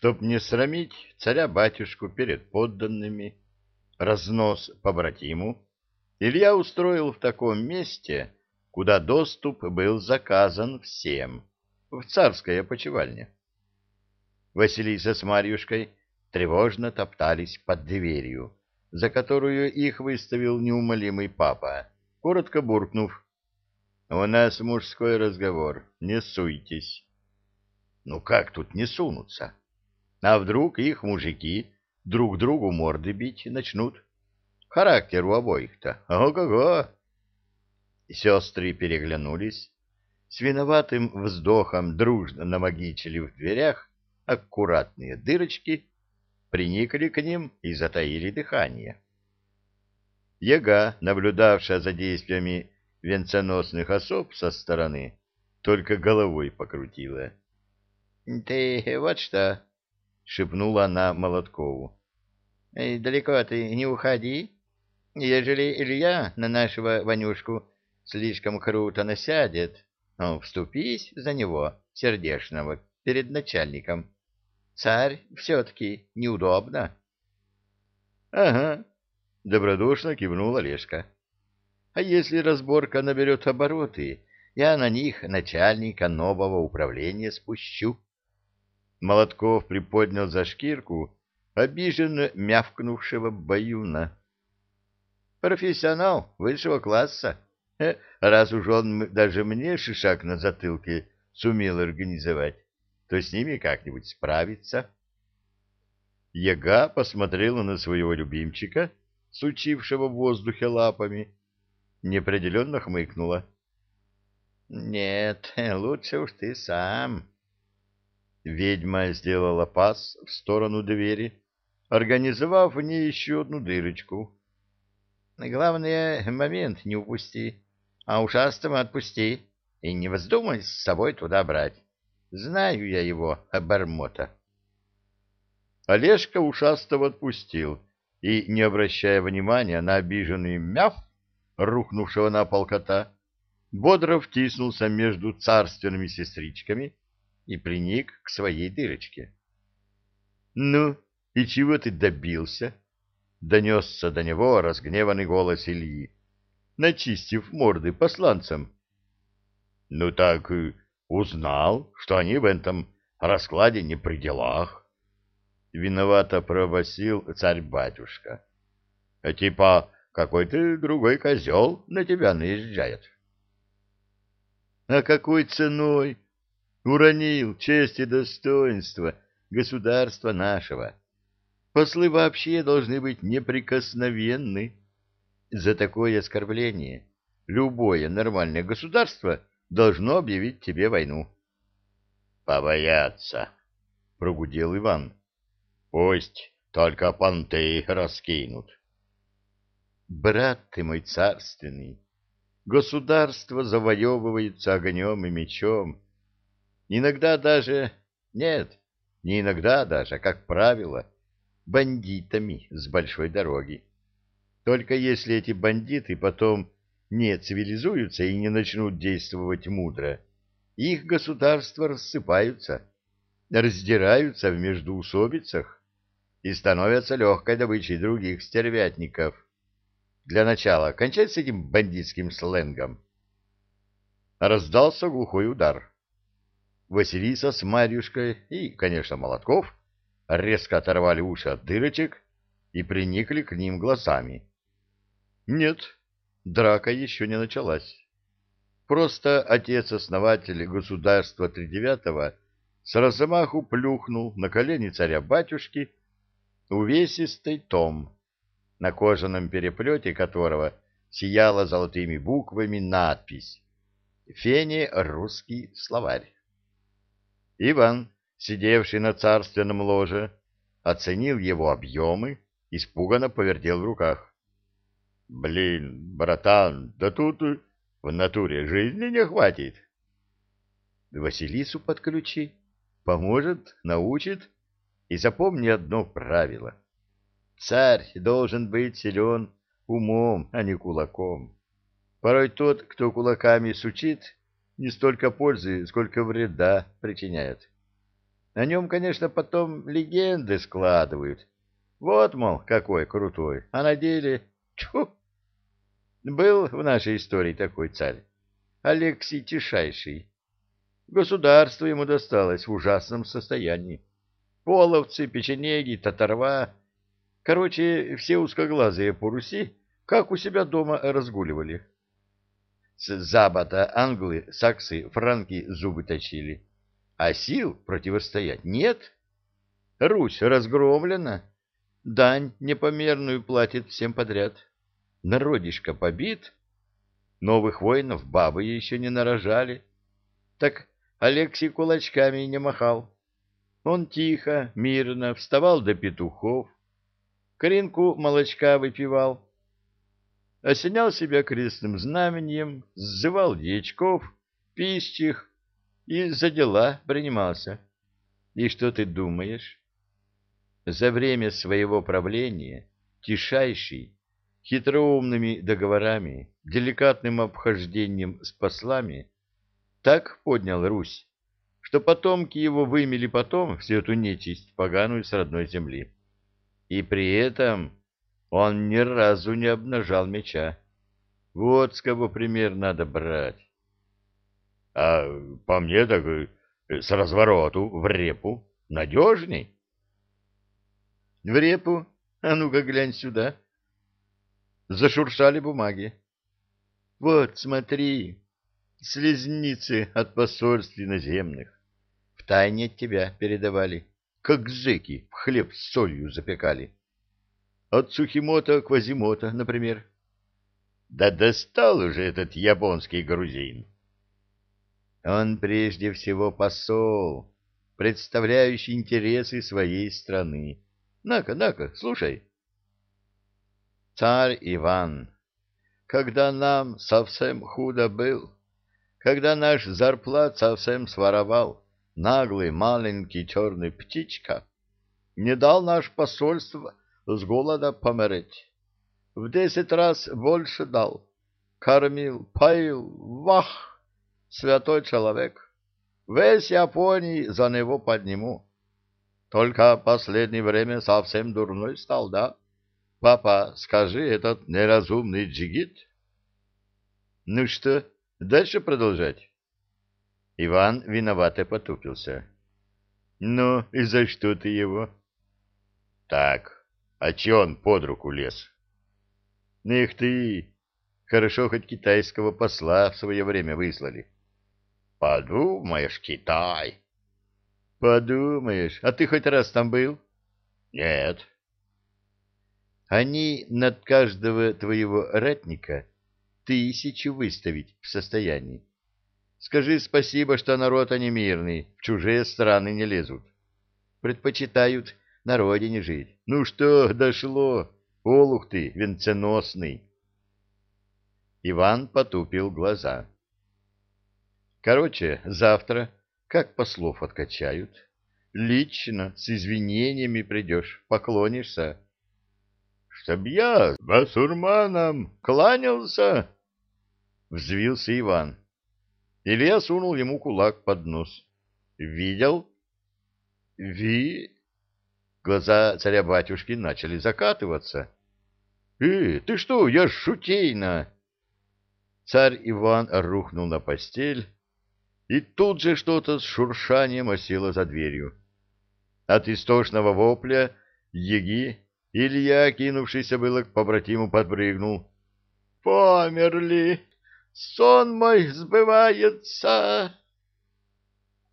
Чтоб не срамить царя-батюшку перед подданными, разнос побратиму, Илья устроил в таком месте, куда доступ был заказан всем, в царской опочивальне. Василиса с Марьюшкой тревожно топтались под дверью, за которую их выставил неумолимый папа, коротко буркнув. — У нас мужской разговор, не суйтесь. Ну как тут не сунуться? А вдруг их мужики друг другу морды бить начнут? Характер у обоих-то, ого-го! Сестры переглянулись, с виноватым вздохом дружно намагичили в дверях аккуратные дырочки, приникли к ним и затаили дыхание. Яга, наблюдавшая за действиями венценосных особ со стороны, только головой покрутила. — Ты вот что, — шепнула она Молоткову. — Далеко ты не уходи. Ежели Илья на нашего Ванюшку слишком круто насядет, ну, вступись за него, сердечного, перед начальником. Царь все-таки неудобно. — Ага, — добродушно кивнул Олежка. — А если разборка наберет обороты, я на них начальника нового управления спущу. Молотков приподнял за шкирку обиженно мявкнувшего баюна. — Профессионал высшего класса. Раз уж он даже мне шишак на затылке сумел организовать, то с ними как-нибудь справиться. Яга посмотрела на своего любимчика, сучившего в воздухе лапами, неопределенно хмыкнула. — Нет, лучше уж ты сам. Ведьма сделала пас в сторону двери, организовав в ней еще одну дырочку. — Главное, момент не упусти, а ушастого отпусти и не вздумай с собой туда брать. Знаю я его, обормота. Олежка ушастого отпустил и, не обращая внимания на обиженный мяв, рухнувшего на пол кота, бодро втиснулся между царственными сестричками и приник к своей дырочке. — Ну, и чего ты добился? — донесся до него разгневанный голос Ильи, начистив морды посланцам. — Ну так Узнал, что они в этом раскладе не при делах. Виновато пробасил царь-батюшка. А типа какой-то другой козел на тебя наезжает. А какой ценой? Уронил честь и достоинство государства нашего. Послы вообще должны быть неприкосновенны. За такое оскорбление любое нормальное государство должно объявить тебе войну. — Побояться, — прогудел Иван. — Пусть только понты раскинут. — Брат ты мой царственный, государство завоевывается огнем и мечом. Иногда даже... Нет, не иногда даже, а как правило, бандитами с большой дороги. Только если эти бандиты потом не цивилизуются и не начнут действовать мудро, их государства рассыпаются, раздираются в междуусобицах и становятся легкой добычей других стервятников. Для начала кончать с этим бандитским сленгом. Раздался глухой удар. Василиса с Марьюшкой и, конечно, Молотков резко оторвали уши от дырочек и приникли к ним глазами. Нет, драка еще не началась. Просто отец-основатель государства Тридевятого с размаху плюхнул на колени царя-батюшки увесистый том, на кожаном переплете которого сияла золотыми буквами надпись «Фене русский словарь». Иван, сидевший на царственном ложе, оценил его объемы, испуганно повертел в руках. Блин, братан, да тут в натуре жизни не хватит. Василису подключи, поможет, научит. И запомни одно правило. Царь должен быть силен умом, а не кулаком. Порой тот, кто кулаками сучит, не столько пользы, сколько вреда причиняет. О нем, конечно, потом легенды складывают. Вот, мол, какой крутой. А на деле... Тьфу! Был в нашей истории такой царь. Алексий Тишайший. Государство ему досталось в ужасном состоянии. Половцы, печенеги, татарва. Короче, все узкоглазые по Руси, как у себя дома разгуливали. С запада англы, саксы, франки зубы точили. А сил противостоять нет. Русь разгромлена. Дань непомерную платит всем подряд. Народишко побит. Новых воинов бабы еще не нарожали. Так Алексей кулачками не махал. Он тихо, мирно вставал до петухов, кринку молочка выпивал, осенял себя крестным знаменем, сзывал дьячков, пищих и за дела принимался. И что ты думаешь? За время своего правления тишайший, хитроумными договорами, деликатным обхождением с послами так поднял Русь, что потомки его вымели потом всю эту нечисть поганую с родной земли. И при этом он ни разу не обнажал меча. Вот с кого пример надо брать. А по мне так э, с развороту в репу надежней. В репу? А ну-ка глянь сюда. Зашуршали бумаги. Вот, смотри, слезницы от посольств иноземных. В тайне от тебя передавали, как зэки в хлеб с солью запекали. От Сухимота Квазимота, например. Да достал уже этот японский грузин. Он прежде всего посол, представляющий интересы своей страны. На-ка, на-ка, слушай. Царь Иван, когда нам совсем худо был, когда наш зарплат совсем своровал, наглый маленький черный птичка, не дал наш посольство с голода помереть. В десять раз больше дал. Кормил, поил, вах, святой человек. Весь Японии за него подниму. Только последнее время совсем дурной стал, да? Папа, скажи, этот неразумный джигит? Ну что, дальше продолжать? Иван виновато потупился. Ну, и за что ты его? Так, а че он под руку лез? Эх ты! Хорошо, хоть китайского посла в свое время выслали. Подумаешь, Китай. Подумаешь, а ты хоть раз там был? Нет. Они над каждого твоего ратника тысячу выставить в состоянии. Скажи спасибо, что народ они мирный, в чужие страны не лезут. Предпочитают на родине жить. Ну что, дошло? Олух ты, венценосный. Иван потупил глаза. Короче, завтра, как послов откачают, лично с извинениями придешь, поклонишься. Чтоб я басурманам кланялся, взвился Иван. Илья сунул ему кулак под нос. Видел? Ви... Глаза царя-батюшки начали закатываться. «Э, ты что, я шутейно!» Царь Иван рухнул на постель, и тут же что-то с шуршанием осело за дверью. От истошного вопля еги Илья, кинувшийся было к побратиму, подпрыгнул. «Померли! Сон мой сбывается!»